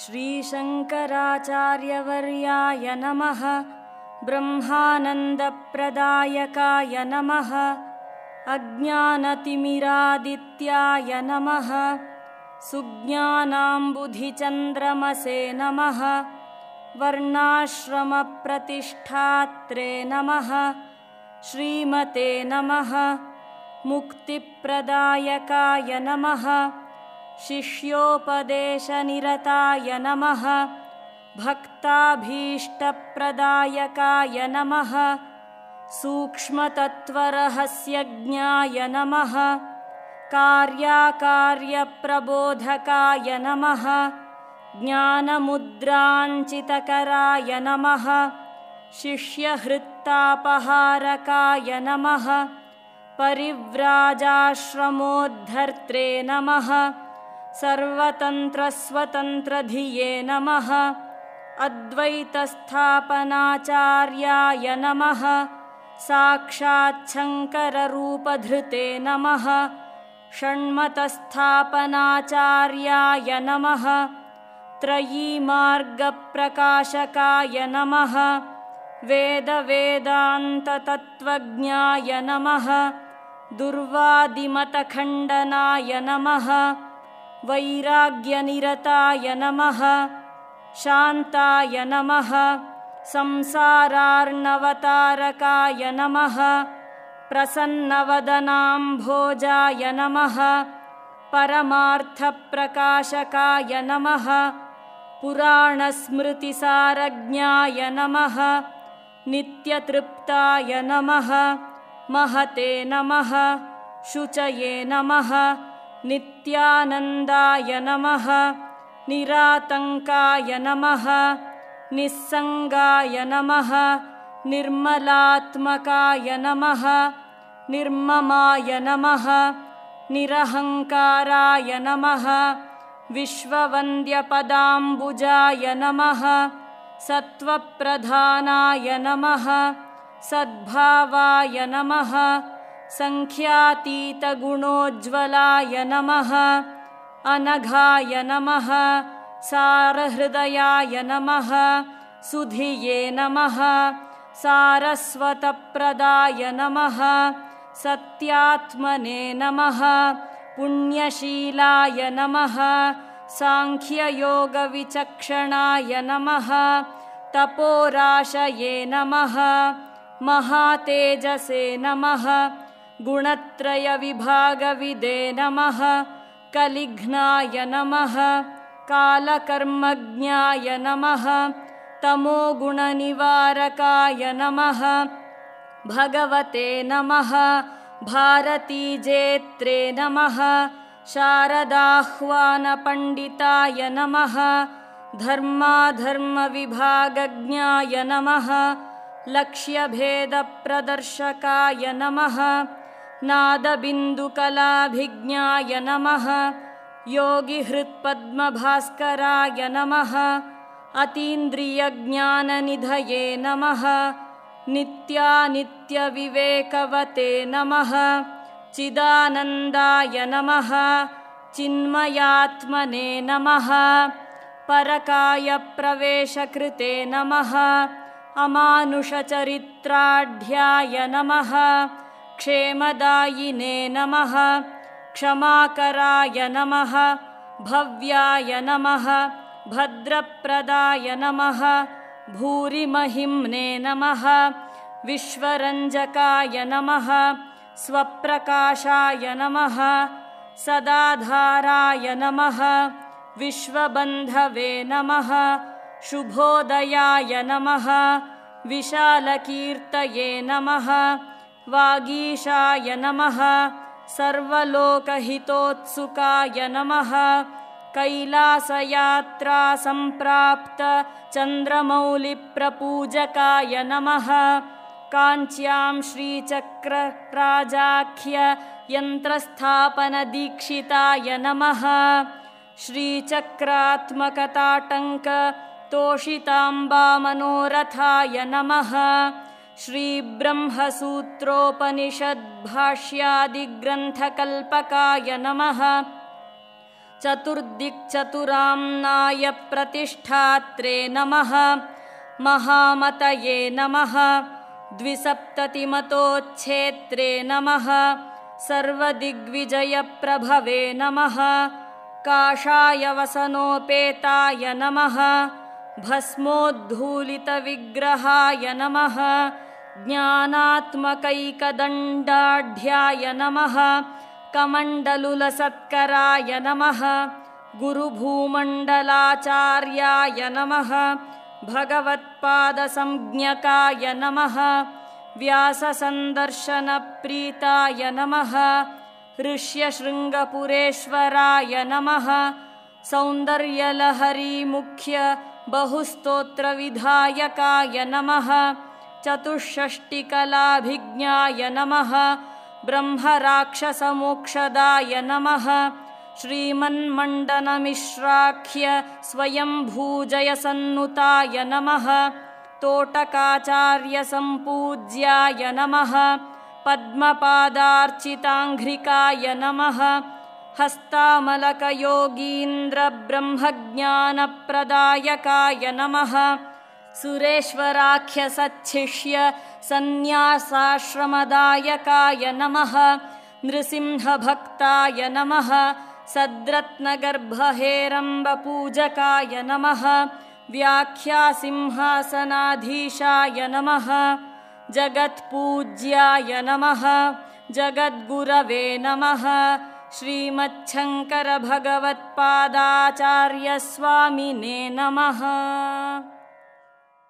श्रीशङ्कराचार्यवर्याय नमः ब्रह्मानन्दप्रदायकाय नमः अज्ञानतिमिरादित्याय नमः सुज्ञानाम्बुधिचन्द्रमसे नमः वर्णाश्रमप्रतिष्ठात्रे नमः श्रीमते नमः मुक्तिप्रदायकाय नमः शिष्योपदेशनिरताय नमः भक्ताभीष्टप्रदायकाय नमः सूक्ष्मतत्त्वरहस्यज्ञाय नमः कार्याकार्यप्रबोधकाय नमः ज्ञानमुद्राञ्चितकराय नमः शिष्यहृत्तापहारकाय नमः परिव्राजाश्रमोद्धर्त्रे नमः सर्वतन्त्रस्वतन्त्रधिये नमः। अद्वैतस्थापनाचार्याय नमः। साक्षाच्छङ्कररूपधृते नमः। षण्मतस्थापनाचार्याय नमः। त्रयीमार्गप्रकाशकाय नमः। वेदवेदान्ततत्त्वज्ञाय नमः। दुर्वादिमतखण्डनाय नमः वैराग्यनिरताय नमः। शान्ताय नमः। संसारार्णवतारकाय नमः। प्रसन्नवदनाम्भोजाय नमः। परमार्थप्रकाशकाय नमः। पुराणस्मृतिसारज्ञाय नमः। नित्यतृप्ताय नमः। महते नमः। शुचये नमः नित्यानन्दाय नमः निरातङ्काय नमः निस्सङ्गाय नमः निर्मलात्मकाय नमः निर्ममाय नमः निरहङ्काराय नमः विश्ववन्द्यपदाम्बुजाय नमः सत्त्वप्रधानाय नमः सद्भावाय नमः सङ्ख्यातीतगुणोज्ज्वलाय नमः। अनघाय नमः। सारहृदयाय नमः। सुधिये नमः। सारस्वतप्रदाय नमः। सत्यात्मने नमः। पुण्यशीलाय नमः। साङ्ख्ययोगविचक्षणाय नमः। तपोराशये नमः। महातेजसे नमः गुणत्रयविभागविदे नमः। कलिघ्नाय नमः। कालकर्मज्ञाय नमः। तमोगुणनिवारकाय नमः। भगवते नमः। भारतीजेत्रे नमः। शारदाह्वानपण्डिताय नमः। धर्माधर्मविभागज्ञाय नमः। लक्ष्यभेदप्रदर्शकाय नमः नादबिन्दुकलाभिज्ञाय नमः। योगिहृत्पद्मभास्कराय नमः। अतीन्द्रियज्ञाननिधये नमः। नित्यानित्यविवेकवते नमः। चिदानन्दाय नमः। चिन्मयात्मने नमः। परकायप्रवेशकृते नमः। अमानुषचरित्राढ्याय नमः क्षेमदायिने नमः क्षमाकराय नमः भव्याय नमः भद्रप्रदाय नमः भूरिमहिम्ने नमः विश्वरञ्जकाय नमः स्वप्रकाशाय नमः सदाधाराय नमः विश्वबन्धवे नमः शुभोदयाय नमः विशालकीर्तये नमः वागीशाय नमः। सर्वलोकहितोत्सुकाय नमः। कैलासयात्रासम्प्राप्तचन्द्रमौलिप्रपूजकाय नमः। काञ्च्यां श्रीचक्रराजाख्ययन्त्रस्थापनदीक्षिताय नमः। श्रीचक्रात्मकताटङ्कतोषिताम्बामनोरथाय नमः श्रीब्रह्मसूत्रोपनिषद्भाष्यादिग्रन्थकल्पकाय नमः। चतुर्दिक्चतुराम्नाय प्रतिष्ठात्रे नमः। महामतये नमः। द्विसप्ततिमतोच्छेत्रे नमः। सर्वदिग्विजयप्रभवे नमः। काषाय वसनोपेताय नमः भस्मोद्धूलितविग्रहाय नमः। ज्ञानात्मकैकदण्डाढ्याय नमः। कमण्डलुलसत्कराय नमः। गुरुभूमण्डलाचार्याय नमः। भगवत्पादसंज्ञकाय नमः। व्याससन्दर्शनप्रीताय नमः। ऋष्यशृङ्गपुरेश्वराय नमः। सौन्दर्यलहरीमुख्य बहुस्तोत्रविधायकाय नमः चतुष्षष्टिकलाभिज्ञाय नमः ब्रह्मराक्षसमोक्षदाय नमः श्रीमन्मण्डनमिश्राख्य स्वयम्भूजयसन्नुताय नमः तोटकाचार्यसम्पूज्याय नमः पद्मपादार्चिताङ्घ्रिकाय नमः हस्तामलकयोगीन्द्रब्रह्मज्ञानप्रदायकाय नमः। सुरेश्वराख्यसच्छिष्य सन्न्यासाश्रमदायकाय नमः। नृसिंहभक्ताय नमः। सद्रत्नगर्भहेरम्बपूजकाय नमः। व्याख्यासिंहासनाधीशाय नमः। जगत्पूज्याय नमः। जगद्गुरवे नमः श्रीमच्छङ्करभगवत्पादाचार्यस्वामिने नमः